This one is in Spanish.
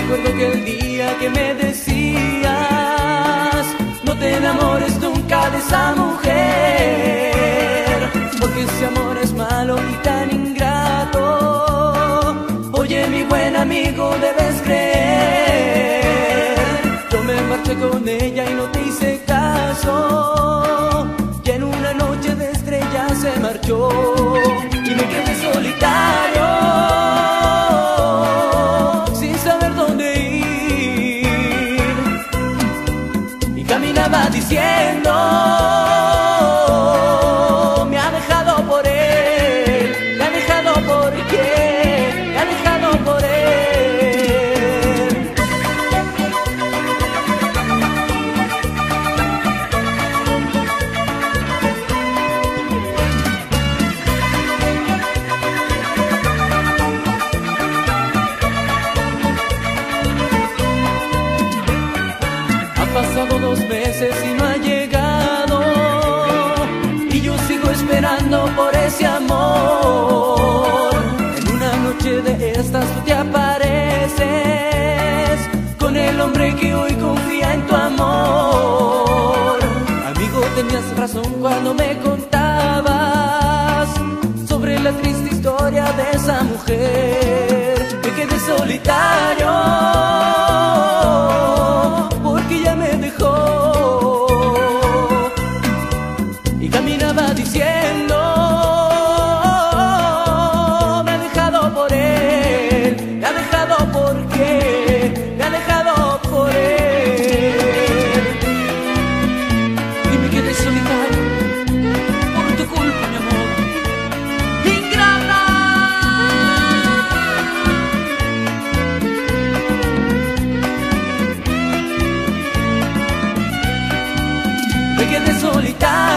Recuerdo que el día que me decías, no te enamores nunca de esa mujer, porque ese amor es malo y tan ingrato. Oye, mi buen amigo, debes creer. Yo me marché con ella y no te hice caso. Y en una noche de estrellas se marchó diciendo. Pasado dos meses y no ha llegado. Y yo sigo esperando por ese amor. En una noche de estas tú te apareces con el hombre que hoy confía en tu amor. Amigo, tenías razón cuando me contabas sobre la triste historia de esa mujer. Me quedé solitario llegue de solitario.